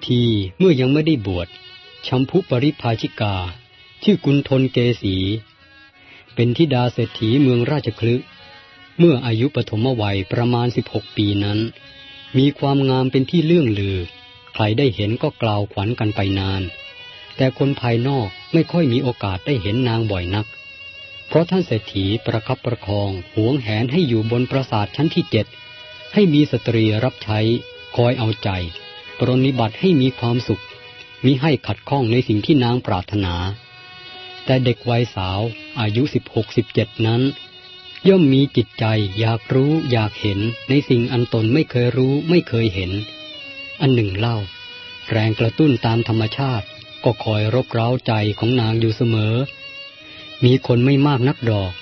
เมทีเมื่อยังไม่ได้บวชชัมพุปริภาชิกา ชื่อกุณทนเกสีเป็นธิดาเศรษฐีเมืองราชคลึเมื่ออายุปฐมวัยประมาณ 16 ปีนั้น มีความงามเป็นที่เลื่องลือ ใครได้เห็นก็กล่าวขวัญกันไปนาน แต่คนภายนอกไม่ค่อยมีโอกาสได้เห็นนางบ่อยนัก เพราะท่านเศรษฐีประคับประคองหวงแหนให้อยู่บนปราสาทชั้นที่เจ็ดให้มีสตรีรับใช้คอยเอาใจ ปรนิบัติให้มีความสุขมิให้ขัดข้องในสิ่งที่นางปรารถนา แต่เด็กวัยสาวอายุสิบหกสิบเจ็ดนั้น ย่อมมีจิตใจอยากรู้อยากเห็นในสิ่งอันตนไม่เคยรู้ไม่เคยเห็น อันหนึ่งเล่า แรงกระตุ้นตามธรรมชาติก็คอยรบเร้าใจของนางอยู่เสมอ มีคนไม่มากนักดอก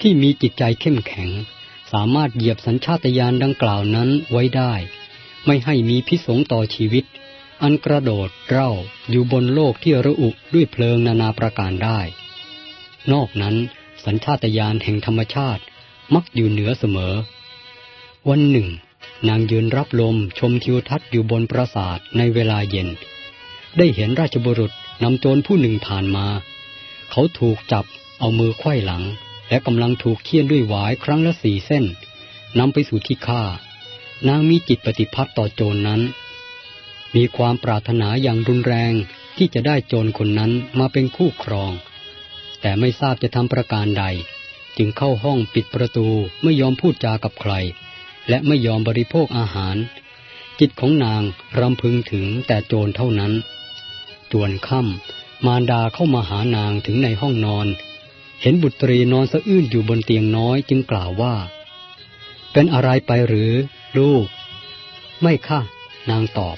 ที่มีจิตใจเข้มแข็ง สามารถเหยียบสัญชาตญาณดังกล่าวนั้นไว้ได้ ไม่ให้มีพิสงต่อชีวิต อันกระโดดเร่าอยู่บนโลกที่ระอุด้วยเพลิงนานาประการได้ นอกนั้นสัญชาตญาณแห่งธรรมชาติมักอยู่เหนือเสมอ วันหนึ่ง นางยืนรับลมชมทิวทัศน์อยู่บนปราสาทในเวลาเย็น ได้เห็นราชบุรุษนำโจรผู้หนึ่งผ่านมา เขาถูกจับเอามือไขว้หลัง และกำลังถูกเคี่ยนด้วยหวายครั้งละสี่เส้นนำไปสู่ที่ฆ่า นางมีจิตปฏิพัติต่อโจรนนั้น มีความปรารถนาอย่างรุนแรงที่จะได้โจรคนนั้นมาเป็นคู่ครอง แต่ไม่ทราบจะทำประการใด จึงเข้าห้องปิดประตูไม่ยอมพูดจากับใคร และไม่ยอมบริโภคอาหาร จิตของนางรำพึงถึงแต่โจรเท่านั้นจวนค่ำมารดาเข้ามาหานางถึงในห้องนอน เห็นบุตรีนอนสะอื้นอยู่บนเตียงน้อยจึงกล่าวว่า เป็นอะไรไปหรือ ลูก ไม่ค่ะ นางตอบ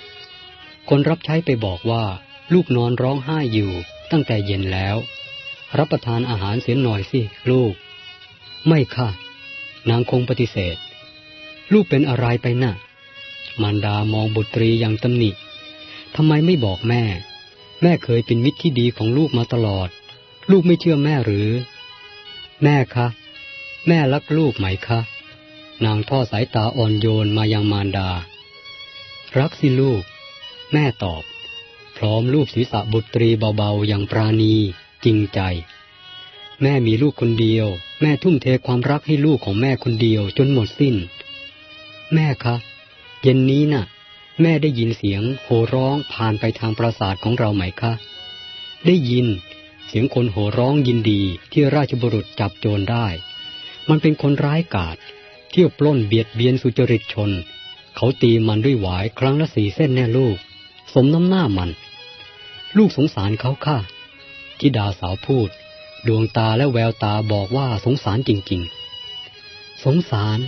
คนรับใช้ไปบอกว่า ลูกนอนร้องไห้อยู่ตั้งแต่เย็นแล้ว รับประทานอาหารเสียหน่อยสิลูก ไม่ค่ะ นางคงปฏิเสธ ลูกเป็นอะไรไปนะ่ะ มารดามองบุตรีอย่างตำหนิทำไมไม่บอกแม่ แม่เคยเป็นมิตรที่ดีของลูกมาตลอด ลูกไม่เชื่อแม่หรือ แม่คะ แม่รักลูกไหมคะ นางทอดสายตาอ่อนโยนมายังมารดา รักสิลูก แม่ตอบ พร้อมรูปศีรษะบุตรีเบาๆอย่างปราณีจริงใจ แม่มีลูกคนเดียว แม่ทุ่มเทความรักให้ลูกของแม่คนเดียวจนหมดสิ้น แม่คะ เย็นนี้นะ่ะ แม่ได้ยินเสียงโห่ร้องผ่านไปทางปราสาทของเราไหมคะ ได้ยินเสียงคนโห่ร้องยินดีที่ราชบุรุษจับโจรได้ มันเป็นคนร้ายกาจ ที่ยวปล้นเบียดเบียนสุจริตชน เขาตีมันด้วยหวายครั้งละสี่เส้นแน่ลูก สมน้ำหน้ามัน ลูกสงสารเขาค่ะทิดาสาวพูด ดวงตาและแววตาบอกว่าสงสารจริงๆ สงสาร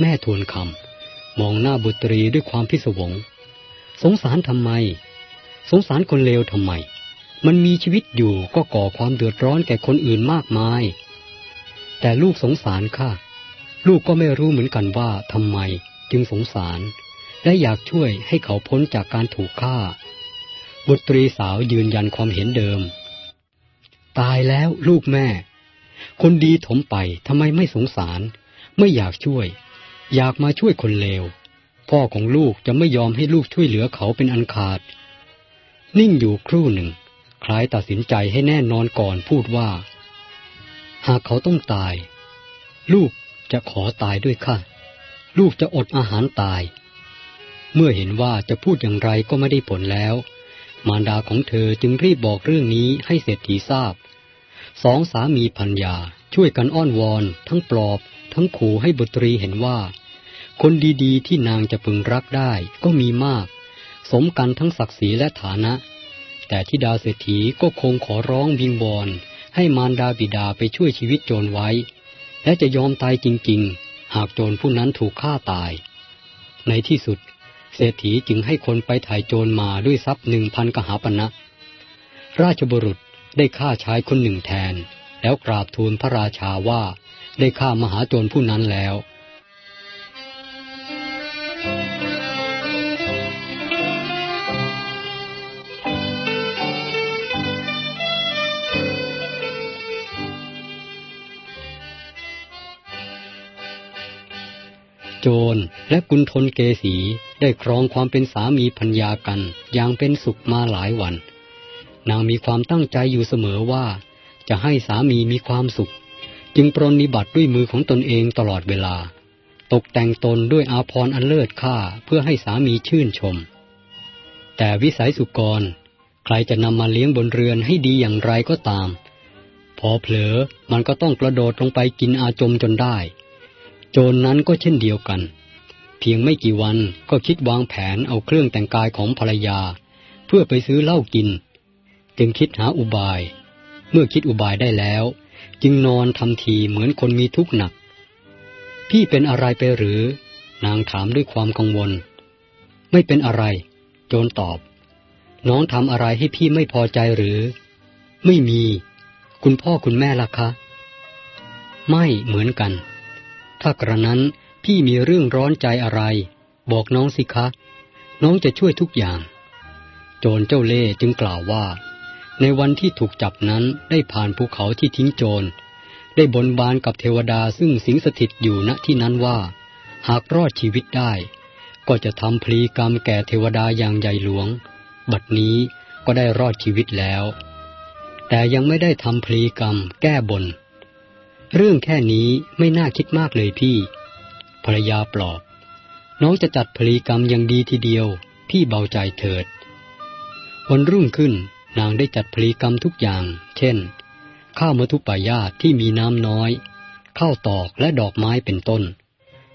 แม่ทวนคำมองหน้าบุตรีด้วยความพิศวง สงสารทำไม สงสารคนเลวทำไม มันมีชีวิตอยู่ก็ก่อความเดือดร้อนแก่คนอื่นมากมาย แต่ลูกสงสารค่ะ ลูกก็ไม่รู้เหมือนกันว่าทำไมจึงสงสาร และอยากช่วยให้เขาพ้นจากการถูกฆ่า บุตรีสาวยืนยันความเห็นเดิม ตายแล้วลูกแม่ คนดีถมไปทำไมไม่สงสาร ไม่อยากช่วย อยากมาช่วยคนเลว พ่อของลูกจะไม่ยอมให้ลูกช่วยเหลือเขาเป็นอันขาด นิ่งอยู่ครู่หนึ่ง คล้ายตัดสินใจให้แน่นอนก่อนพูดว่า หากเขาต้องตาย ลูก จะขอตายด้วยค่ะลูกจะอดอาหารตาย เมื่อเห็นว่าจะพูดอย่างไรก็ไม่ได้ผลแล้ว มารดาของเธอจึงรีบบอกเรื่องนี้ให้เศรษฐีทราบ สองสามีพัญญาช่วยกันอ้อนวอน ทั้งปลอบ ทั้งขู่ให้บุตรีเห็นว่า คนดีๆ ที่นางจะพึงรักได้ก็มีมาก สมกันทั้งศักดิ์ศรีและฐานะ แต่ทิดาเศรษฐีก็คงขอร้องวิงวอนให้มารดาบิดาไปช่วยชีวิตโจรไว้ และจะยอมตายจริง ๆ หากโจรผู้นั้นถูกฆ่าตาย ในที่สุด เศรษฐีจึงให้คนไปถ่ายโจรมาด้วยทรัพย์หนึ่งพันกหาปณะราชบุรุษได้ฆ่าชายคนหนึ่งแทน แล้วกราบทูลพระราชาว่าได้ฆ่ามหาโจรผู้นั้นแล้ว โจรและกุณฑลเกษีได้ครองความเป็นสามีพัญญากันอย่างเป็นสุขมาหลายวัน นางมีความตั้งใจอยู่เสมอว่า จะให้สามีมีความสุข จึงปรนนิบัติด้วยมือของตนเองตลอดเวลา ตกแต่งตนด้วยอาภรณ์อันเลิศค่าเพื่อให้สามีชื่นชม แต่วิสัยสุกร ใครจะนำมาเลี้ยงบนเรือนให้ดีอย่างไรก็ตาม พอเผลอมันก็ต้องกระโดดลงไปกินอาจมจนได้ โจรนนั้นก็เช่นเดียวกัน เพียงไม่กี่วันก็คิดวางแผนเอาเครื่องแต่งกายของภรรยา เพื่อไปซื้อเหล้ากิน จึงคิดหาอุบาย เมื่อคิดอุบายได้แล้ว จึงนอนทำทีเหมือนคนมีทุกข์หนัก พี่เป็นอะไรไปหรือ นางถามด้วยความกังวล ไม่เป็นอะไร โจรตอบ น้องทำอะไรให้พี่ไม่พอใจหรือ ไม่มี คุณพ่อคุณแม่ล่ะคะ ไม่เหมือนกัน ถ้ากระนั้นพี่มีเรื่องร้อนใจอะไร บอกน้องสิคะ น้องจะช่วยทุกอย่าง โจรเจ้าเล่จึงกล่าวว่า ในวันที่ถูกจับนั้นได้ผ่านภูเขาที่ทิ้งโจร ได้บนบานกับเทวดาซึ่งสิงสถิตอยู่ณที่นั้นว่า หากรอดชีวิตได้ ก็จะทำพลีกรรมแก่เทวดาอย่างใหญ่หลวง บัดนี้ก็ได้รอดชีวิตแล้ว แต่ยังไม่ได้ทำพลีกรรมแก้บน เรื่องแค่นี้ไม่น่าคิดมากเลยพี่ ภรรยาปลอบ น้องจะจัดพลีกรรมอย่างดีทีเดียว พี่เบาใจเถิด วันรุ่งขึ้นนางได้จัดพลีกรรมทุกอย่าง เช่น ข้าวมทุปายาตที่มีน้ำน้อย ข้าวตอกและดอกไม้เป็นต้น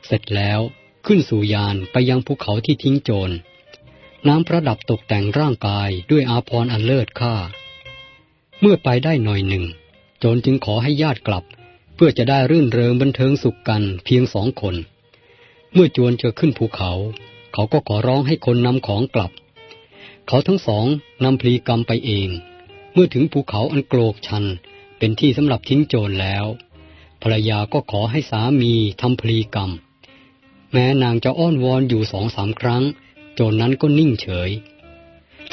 เสร็จแล้วขึ้นสู่ยานไปยังภูเขาที่ทิ้งโจร น้ำประดับตกแต่งร่างกายด้วยอาภรอันเลิศค่า เมื่อไปได้หน่อยหนึ่ง โจรจึงขอให้ญาติกลับ เพื่อจะได้รื่นเริงบันเทิงสุขกันเพียงสองคน เมื่อจวนจะขึ้นภูเขา เขาก็ขอร้องให้คนนำของกลับ เขาทั้งสองนำพลีกรรมไปเอง เมื่อถึงภูเขาอันโกรกชัน เป็นที่สำหรับทิ้งโจรแล้ว ภรรยาก็ขอให้สามีทำพลีกรรม แม้นางจะอ้อนวอนอยู่สองสามครั้ง โจรนนั้นก็นิ่งเฉย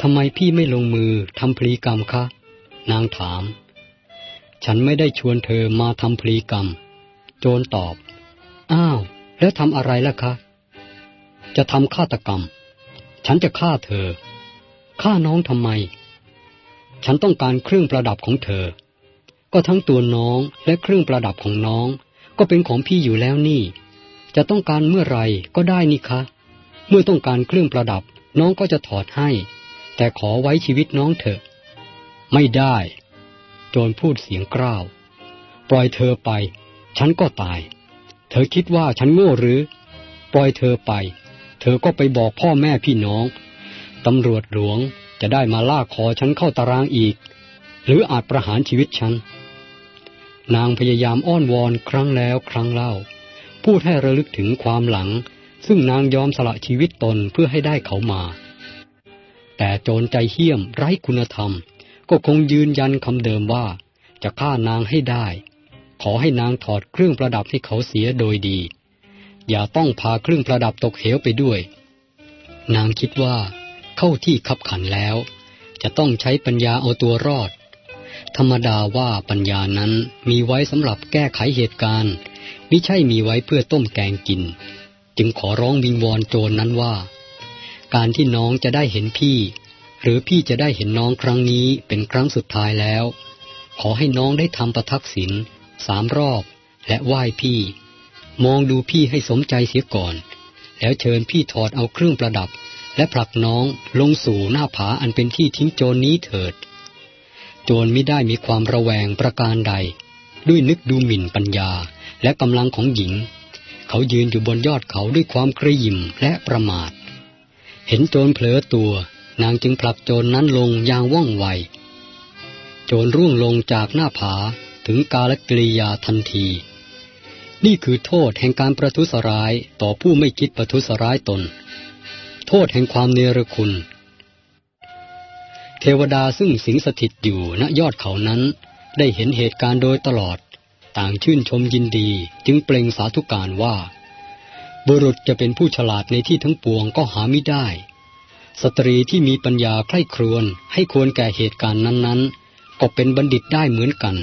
ทำไมพี่ไม่ลงมือทำพลีกรรมคะ นางถาม ฉันไม่ได้ชวนเธอมาทำพลีกรรม โจรตอบ อ้าว แล้วทำอะไรล่ะคะ จะทำฆาตกรรม ฉันจะฆ่าเธอ ฆ่าน้องทำไม ฉันต้องการเครื่องประดับของเธอ ก็ทั้งตัวน้องและเครื่องประดับของน้อง ก็เป็นของพี่อยู่แล้วนี่ จะต้องการเมื่อไรก็ได้นี่คะ เมื่อต้องการเครื่องประดับ น้องก็จะถอดให้ แต่ขอไว้ชีวิตน้องเถอะ ไม่ได้ โจรพูดเสียงกร้าว ปล่อยเธอไป ฉันก็ตาย เธอคิดว่าฉันโง่หรือ ปล่อยเธอไป เธอก็ไปบอกพ่อแม่พี่น้อง ตำรวจหลวงจะได้มาลากคอฉันเข้าตารางอีก หรืออาจประหารชีวิตฉัน นางพยายามอ้อนวอนครั้งแล้วครั้งเล่า พูดให้ระลึกถึงความหลัง ซึ่งนางยอมสละชีวิตตนเพื่อให้ได้เขามา แต่โจรใจเหี้ยมไร้คุณธรรม ก็คงยืนยันคำเดิมว่าจะฆ่านางให้ได้ ขอให้นางถอดเครื่องประดับให้เขาเสียโดยดี อย่าต้องพาเครื่องประดับตกเหวไปด้วย นางคิดว่า เข้าที่ขับขันแล้ว จะต้องใช้ปัญญาเอาตัวรอด ธรรมดาว่าปัญญานั้นมีไว้สำหรับแก้ไขเหตุการณ์ไม่ใช่มีไว้เพื่อต้มแกงกิน จึงขอร้องวิงวอนโจรนนั้นว่า การที่น้องจะได้เห็นพี่ หรือพี่จะได้เห็นน้องครั้งนี้เป็นครั้งสุดท้ายแล้ว ขอให้น้องได้ทำประทักษิณสามรอบ และไหว้พี่ มองดูพี่ให้สมใจเสียก่อน แล้วเชิญพี่ถอดเอาเครื่องประดับ และผลักน้องลงสู่หน้าผาอันเป็นที่ทิ้งโจรนนี้เถิด โจรไม่ได้มีความระแวงประการใด ด้วยนึกดูหมิ่นปัญญาและกำลังของหญิง เขายืนอยู่บนยอดเขาด้วยความกระยิมและประมาท เห็นโจรเผลอตัว นางจึงผลักโจรนนั้นลงอย่างว่องไว โจรร่วงลงจากหน้าผาถึงกาลกิริยาทันที นี่คือโทษแห่งการประทุษร้ายต่อผู้ไม่คิดประทุษร้ายตน โทษแห่งความเนรคุณ เทวดาซึ่งสิงสถิตอยู่ณยอดเขานั้น ได้เห็นเหตุการณ์โดยตลอด ต่างชื่นชมยินดีจึงเปล่งสาธุการว่า บุรุษจะเป็นผู้ฉลาดในที่ทั้งปวงก็หาไม่ได้ สตรีที่มีปัญญาใคร่ครวญให้ควรแก่เหตุการณ์นั้นๆ ก็เป็นบัณฑิตได้เหมือนกัน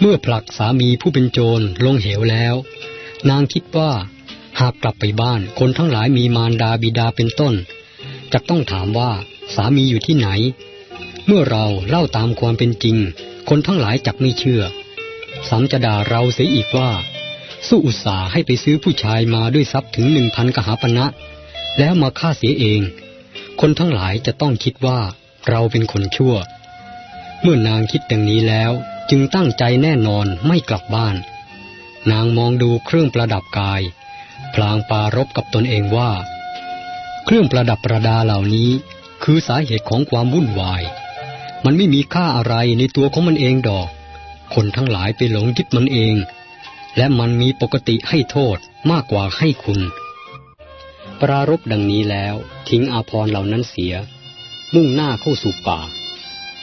เมื่อผลักสามีผู้เป็นโจรลงเหวแล้ว นางคิดว่า หากกลับไปบ้านคนทั้งหลายมีมารดาบิดาเป็นต้นจะต้องถามว่าสามีอยู่ที่ไหน เมื่อเราเล่าตามความเป็นจริง คนทั้งหลายจักไม่เชื่อ สัมจะด่าเราเสียอีกว่า สู้อุตสาให้ไปซื้อผู้ชายมาด้วยทรัพย์ถึงหนึ่งพันกหาปณะแล้วมาฆ่าเสียเอง คนทั้งหลายจะต้องคิดว่าเราเป็นคนชั่ว เมื่อนางคิดดังนี้แล้ว จึงตั้งใจแน่นอนไม่กลับบ้าน นางมองดูเครื่องประดับกาย พลางปารบกับตนเองว่า เครื่องประดับประดาเหล่านี้คือสาเหตุของความวุ่นวาย มันไม่มีค่าอะไรในตัวของมันเองดอก คนทั้งหลายไปหลงยึดมันเอง และมันมีปกติให้โทษมากกว่าให้คุณ ปรารบดังนี้แล้วทิ้งอาพรเหล่านั้นเสีย มุ่งหน้าเข้าสู่ป่า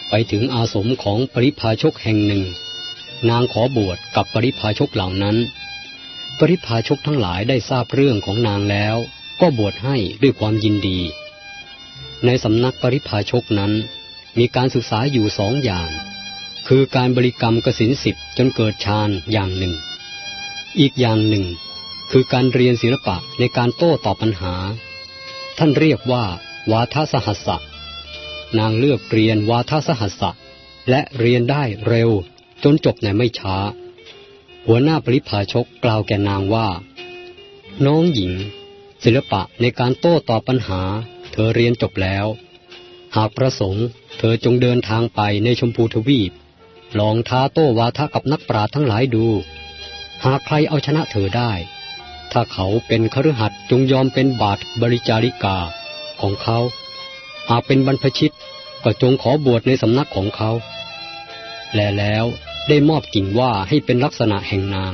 ไปถึงอาสมของปริพาชกแห่งหนึ่ง นางขอบวชกับปริพาชกเหล่านั้น ปริพาชกทั้งหลายได้ทราบเรื่องของนางแล้ว ก็บวชให้ด้วยความยินดี ในสำนักปริพาชกนั้น มีการศึกษาอยู่สองอย่าง คือการบริกรรมกสินสิบจนเกิดฌานอย่างหนึ่ง อีกอย่างหนึ่ง คือการเรียนศิลปะในการโต้ตอบปัญหา ท่านเรียกว่า วาทสหัสสะนางเลือกเรียนวาทสหัสสะและเรียนได้เร็วจนจบในไม่ช้า หัวหน้าปริพาชกกล่าวแก่นางว่า น้องหญิง ศิลปะในการโต้ตอบปัญหา เธอเรียนจบแล้ว หากประสงค์เธอจงเดินทางไปในชมพูทวีป ลองท้าโต้วาทะกับนักปราชญ์ทั้งหลายดู หากใครเอาชนะเธอได้ ถ้าเขาเป็นคฤหัสถ์จงยอมเป็นบาทบริจาริกาของเขา หากเป็นบรรพชิตก็จงขอบวชในสำนักของเขา และแล้วได้มอบกิ่งว่าให้เป็นลักษณะแห่งนาง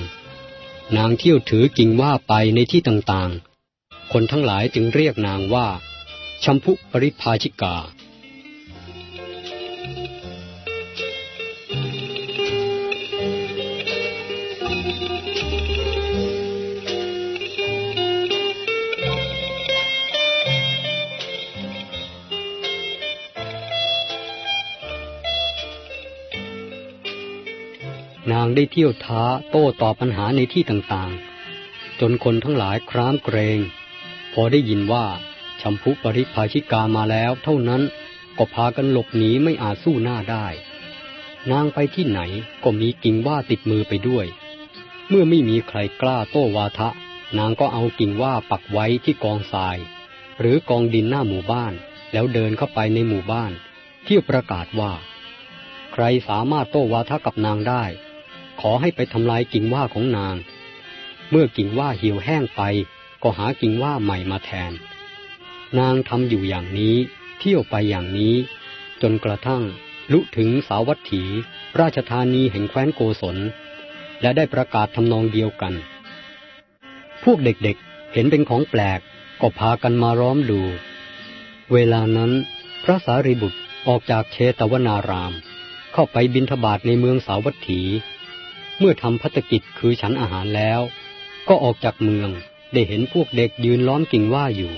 นางเที่ยวถือกิ่งว่าไปในที่ต่างๆ คนทั้งหลายจึงเรียกนางว่า ชัมพุปริภาชิกาางได้เที่ยวท้าโต้ตอบปัญหาในที่ต่างๆ จนคนทั้งหลายคร้ามเกรง พอได้ยินว่าชัมพุปริภาชิกามาแล้ว เท่านั้นก็พากันหลบหนีไม่อาจสู้หน้าได้ นางไปที่ไหนก็มีกิ่งว่าติดมือไปด้วย เมื่อไม่มีใครกล้าโต้วาทะ นางก็เอากิ่งว่าปักไว้ที่กองทราย หรือกองดินหน้าหมู่บ้าน แล้วเดินเข้าไปในหมู่บ้าน เที่ยวประกาศว่า ใครสามารถโต้วาทะกับนางได้ ขอให้ไปทำลายกิ่งว่าของนาง เมื่อกิ่งว่าเหี่ยวแห้งไป ก็หากิ่งว่าใหม่มาแทน นางทำอยู่อย่างนี้ เที่ยวไปอย่างนี้ จนกระทั่งลุถึงสาวัตถี ราชธานีแห่งแคว้นโกศล และได้ประกาศทำนองเดียวกัน พวกเด็กๆเห็นเป็นของแปลก ก็พากันมาร้อมดู เวลานั้น พระสารีบุตรออกจากเชตวนาราม เข้าไปบินทบาทในเมืองสาวัตถี เมื่อทำพัฒกิจคือฉันอาหารแล้ว ก็ออกจากเมืองได้เห็นพวกเด็กยืนล้อมกิ่งว่าอยู่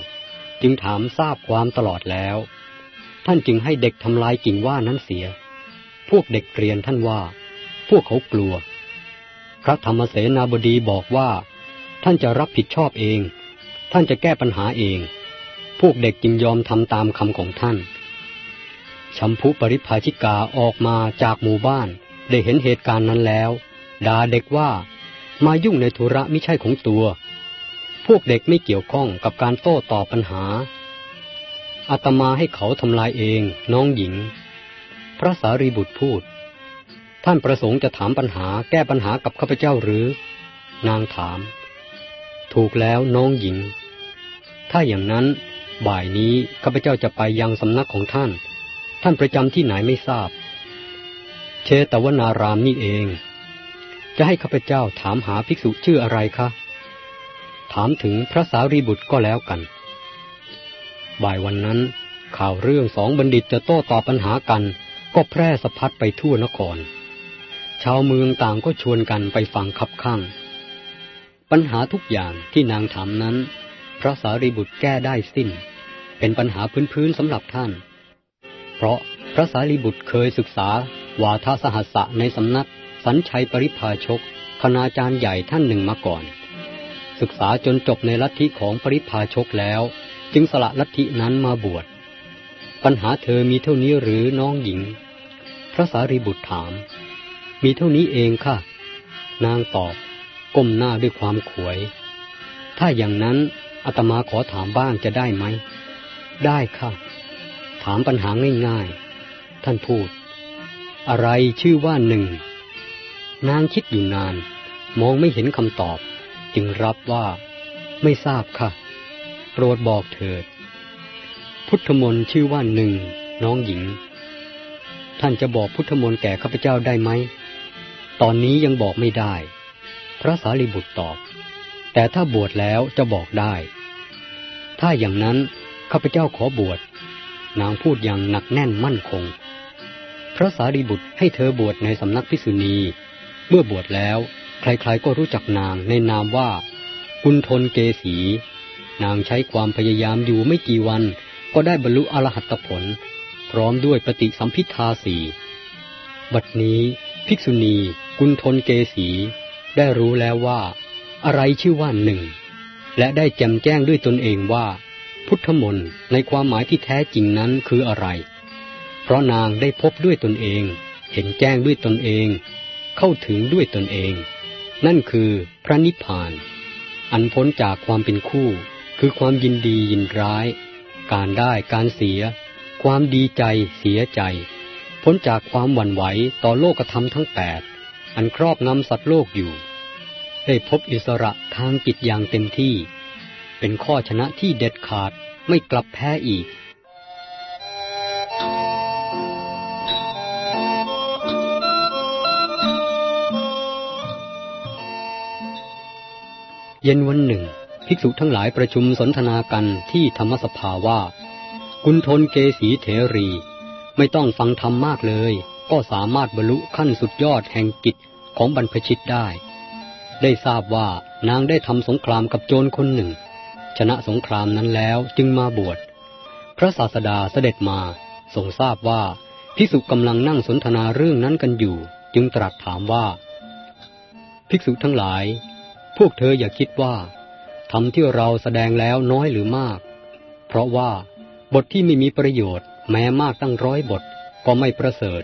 จึงถามทราบความตลอดแล้ว ท่านจึงให้เด็กทำลายกิ่งว่านั้นเสีย พวกเด็กเรียนท่านว่า พวกเขากลัว พระธรรมเสนาบดีบอกว่า ท่านจะรับผิดชอบเอง ท่านจะแก้ปัญหาเอง พวกเด็กจึงยอมทำตามคำของท่านชัมพุปริภาชิกาออกมาจากหมู่บ้านได้เห็นเหตุการณ์นั้นแล้ว ด่าเด็กว่ามายุ่งในธุระไม่ใช่ของตัว พวกเด็กไม่เกี่ยวข้องกับการโต้ตอบปัญหาอาตมาให้เขาทำลายเองน้องหญิง พระสารีบุตรพูด ท่านประสงค์จะถามปัญหาแก้ปัญหากับข้าพเจ้าหรือ นางถาม ถูกแล้วน้องหญิง ถ้าอย่างนั้น บ่ายนี้ข้าพเจ้าจะไปยังสำนักของท่าน ท่านประจำที่ไหนไม่ทราบ เชตวนารามนี่เอง จะให้ข้าพเจ้าถามหาภิกษุชื่ออะไรคะ ถามถึงพระสารีบุตรก็แล้วกัน บ่ายวันนั้น ข่าวเรื่องสองบัณฑิตจะโต้ตอบปัญหากัน ก็แพร่สะพัดไปทั่วนคร ชาวเมืองต่างก็ชวนกันไปฟังคับข้าง ปัญหาทุกอย่างที่นางถามนั้น พระสารีบุตรแก้ได้สิ้น เป็นปัญหาพื้นๆสำหรับท่าน เพราะพระสารีบุตรเคยศึกษาวาทสหัสสะในสำนัก สัญชัยปริพาชก คณาจารย์ใหญ่ท่านหนึ่งมาก่อน ศึกษาจนจบในลัทธิของปริพาชกแล้ว จึงสละลัทธินั้นมาบวช ปัญหาเธอมีเท่านี้หรือน้องหญิง พระสารีบุตรถาม มีเท่านี้เองค่ะ นางตอบก้มหน้าด้วยความขวย ถ้าอย่างนั้นอาตมาขอถามบ้างจะได้ไหม ได้ค่ะ ถามปัญหาง่ายๆ ท่านพูด อะไรชื่อว่าหนึ่ง นางคิดอยู่นาน มองไม่เห็นคำตอบ จึงรับว่าไม่ทราบค่ะ โปรดบอกเถิด พุทธมนต์ชื่อว่าหนึ่งน้องหญิง ท่านจะบอกพุทธมนต์แก่ข้าพเจ้าได้ไหม ตอนนี้ยังบอกไม่ได้ พระสารีบุตรตอบ แต่ถ้าบวชแล้วจะบอกได้ ถ้าอย่างนั้นข้าพเจ้าขอบวช นางพูดอย่างหนักแน่นมั่นคง พระสารีบุตรให้เธอบวชในสำนักพิษุณี เมื่อบวชแล้ว ใครๆก็รู้จักนางในนามว่า กุณทนเกสีนางใช้ความพยายามอยู่ไม่กี่วัน ก็ได้บรรลุอรหัตผล พร้อมด้วยปฏิสัมพิทาสีบัดนี้ภิกษุณีกุณทนเกสีได้รู้แล้วว่า อะไรชื่อว่าหนึ่ง และได้แจมแจ้งด้วยตนเองว่า พุทธมนต์ในความหมายที่แท้จริงนั้นคืออะไร เพราะนางได้พบด้วยตนเอง เห็นแจ้งด้วยตนเอง เข้าถึงด้วยตนเอง นั่นคือพระนิพพาน อันพ้นจากความเป็นคู่ คือความยินดียินร้าย การได้การเสีย ความดีใจเสียใจ พ้นจากความหวั่นไหวต่อโลกธรรมทั้งแปดอันครอบงำสัตว์โลกอยู่ ได้พบอิสระทางจิตอย่างเต็มที่ เป็นข้อชนะที่เด็ดขาดไม่กลับแพ้อีก เย็นวันหนึ่ง ภิกษุทั้งหลายประชุมสนทนากันที่ธรรมสภาว่า กุณทนเกสีเถรี ไม่ต้องฟังธรรมมากเลย ก็สามารถบรรลุขั้นสุดยอดแห่งกิจของบรรพชิตได้ ได้ทราบว่านางได้ทำสงครามกับโจรคนหนึ่ง ชนะสงครามนั้นแล้วจึงมาบวช พระศาสดาเสด็จมาทรงทราบว่าภิกษุกำลังนั่งสนทนาเรื่องนั้นกันอยู่ จึงตรัสถามว่า ภิกษุทั้งหลาย วกเธออย่าคิดว่าทำที่เราแสดงแล้วน้อยหรือมาก เพราะว่าบทที่ไม่มีประโยชน์ แม้มากตั้งร้อยบทก็ไม่ประเสริฐ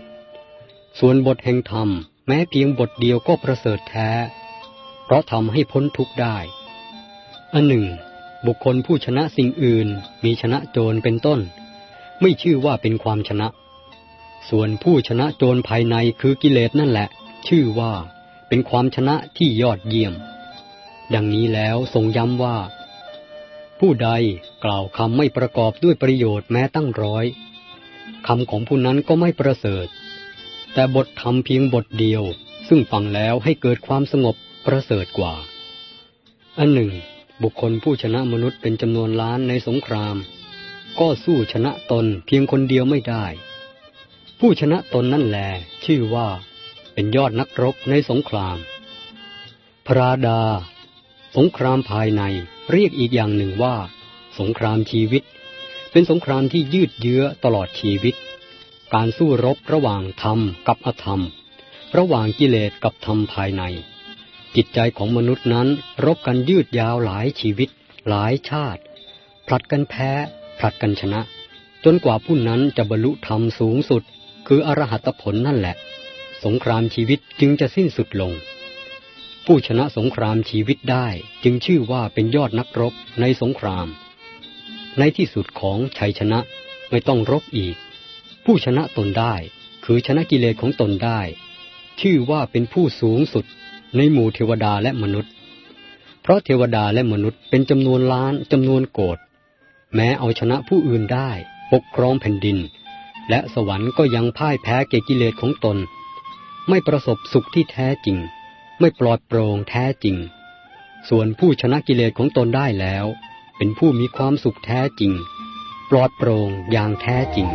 ส่วนบทแห่งธรรม แม้เพียงบทเดียวก็ประเสริฐแท้ เพราะทำให้พ้นทุกข์ได้ อันหนึ่ง บุคคลผู้ชนะสิ่งอื่นมีชนะโจรเป็นต้น ไม่ชื่อว่าเป็นความชนะ ส่วนผู้ชนะโจรภายในคือกิเลสนั่นแหละ ชื่อว่าเป็นความชนะที่ยอดเยี่ยม ดังนี้แล้วทรงย้ำว่า ผู้ใดกล่าวคำไม่ประกอบด้วยประโยชน์แม้ตั้งร้อยคำของผู้นั้นก็ไม่ประเสริฐ แต่บทธรรมเพียงบทเดียว ซึ่งฟังแล้วให้เกิดความสงบประเสริฐกว่า อันหนึ่ง บุคคลผู้ชนะมนุษย์เป็นจำนวนล้านในสงคราม ก็สู้ชนะตนเพียงคนเดียวไม่ได้ ผู้ชนะตนนั่นแหลชื่อว่า เป็นยอดนักรบในสงคราม พระดา สงครามภายในเรียกอีกอย่างหนึ่งว่า สงครามชีวิต เป็นสงครามที่ยืดเยื้อตลอดชีวิต การสู้รบระหว่างธรรมกับอธรรม ระหว่างกิเลสกับธรรมภายใน จิตใจของมนุษย์นั้นรบกันยืดยาวหลายชีวิต หลายชาติ ผลัดกันแพ้ ผลัดกันชนะ จนกว่าผู้นั้นจะบรรลุธรรมสูงสุด คืออรหัตผลนั่นแหละ สงครามชีวิตจึงจะสิ้นสุดลง ผู้ชนะสงครามชีวิตได้จึงชื่อว่าเป็นยอดนักรบในสงคราม ในที่สุดของชัยชนะไม่ต้องรบอีก ผู้ชนะตนได้คือชนะกิเลสของตนได้ ชื่อว่าเป็นผู้สูงสุดในหมู่เทวดาและมนุษย์ เพราะเทวดาและมนุษย์เป็นจำนวนล้านจำนวนโกดแม้เอาชนะผู้อื่นได้ปกครองแผ่นดิน และสวรรค์ก็ยังพ่ายแพ้แก่กิเลสของตน ไม่ประสบสุขที่แท้จริง ไม่ปลอดโปร่งแท้จริง ส่วนผู้ชนะกิเลสของตนได้แล้ว เป็นผู้มีความสุขแท้จริง ปลอดโปร่งอย่างแท้จริง